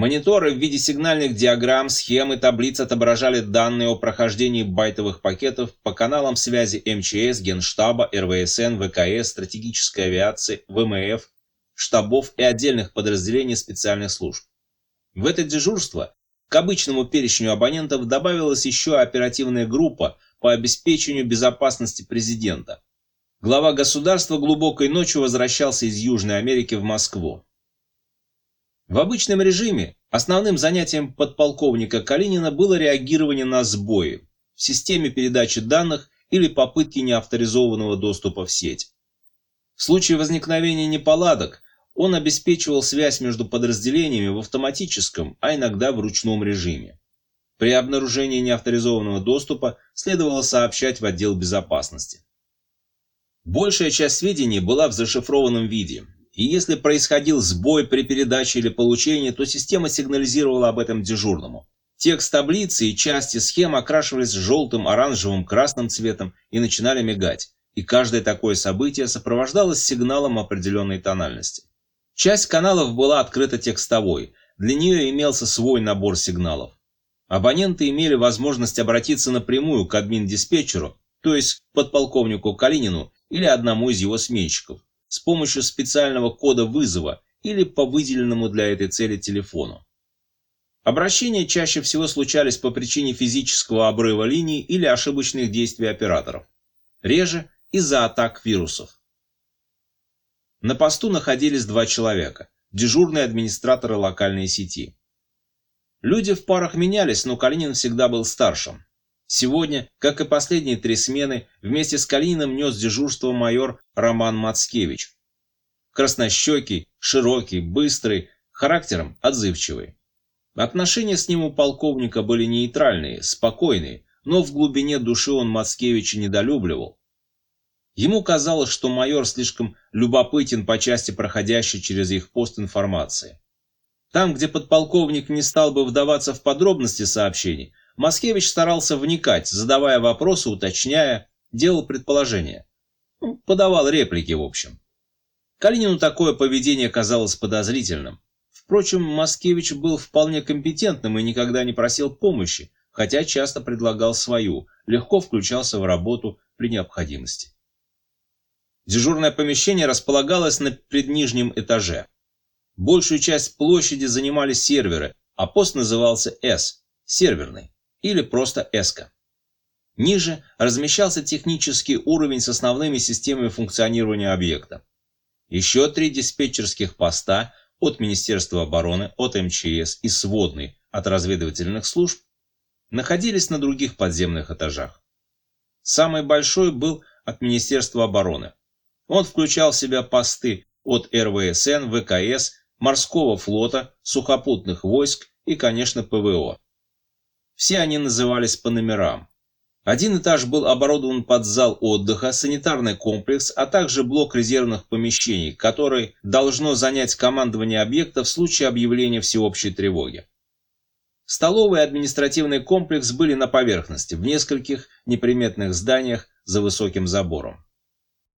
Мониторы в виде сигнальных диаграмм, схем и таблиц отображали данные о прохождении байтовых пакетов по каналам связи МЧС, Генштаба, РВСН, ВКС, стратегической авиации, ВМФ, штабов и отдельных подразделений специальных служб. В это дежурство к обычному перечню абонентов добавилась еще оперативная группа по обеспечению безопасности президента. Глава государства глубокой ночью возвращался из Южной Америки в Москву. В обычном режиме основным занятием подполковника Калинина было реагирование на сбои в системе передачи данных или попытки неавторизованного доступа в сеть. В случае возникновения неполадок он обеспечивал связь между подразделениями в автоматическом, а иногда в ручном режиме. При обнаружении неавторизованного доступа следовало сообщать в отдел безопасности. Большая часть сведений была в зашифрованном виде, и если происходил сбой при передаче или получении, то система сигнализировала об этом дежурному. Текст таблицы и части схем окрашивались желтым, оранжевым, красным цветом и начинали мигать, и каждое такое событие сопровождалось сигналом определенной тональности. Часть каналов была открыта текстовой, для нее имелся свой набор сигналов. Абоненты имели возможность обратиться напрямую к админ-диспетчеру, то есть подполковнику Калинину или одному из его сменщиков, с помощью специального кода вызова или по выделенному для этой цели телефону. Обращения чаще всего случались по причине физического обрыва линий или ошибочных действий операторов. Реже из-за атак вирусов. На посту находились два человека, дежурные администраторы локальной сети. Люди в парах менялись, но Калинин всегда был старшим. Сегодня, как и последние три смены, вместе с Калининым нес дежурство майор Роман Мацкевич. Краснощекий, широкий, быстрый, характером отзывчивый. Отношения с ним у полковника были нейтральные, спокойные, но в глубине души он Мацкевича недолюбливал. Ему казалось, что майор слишком любопытен по части проходящей через их пост информации. Там, где подполковник не стал бы вдаваться в подробности сообщений, Маскевич старался вникать, задавая вопросы, уточняя, делал предположения. Ну, подавал реплики, в общем. Калинину такое поведение казалось подозрительным. Впрочем, Маскевич был вполне компетентным и никогда не просил помощи, хотя часто предлагал свою, легко включался в работу при необходимости. Дежурное помещение располагалось на преднижнем этаже. Большую часть площади занимали серверы, а пост назывался «С» – серверный или просто эска. Ниже размещался технический уровень с основными системами функционирования объекта. Еще три диспетчерских поста от Министерства обороны, от МЧС и сводный от разведывательных служб находились на других подземных этажах. Самый большой был от Министерства обороны. Он включал в себя посты от РВСН, ВКС, морского флота, сухопутных войск и, конечно, ПВО. Все они назывались по номерам. Один этаж был оборудован под зал отдыха, санитарный комплекс, а также блок резервных помещений, который должно занять командование объекта в случае объявления всеобщей тревоги. Столовый и административный комплекс были на поверхности, в нескольких неприметных зданиях за высоким забором.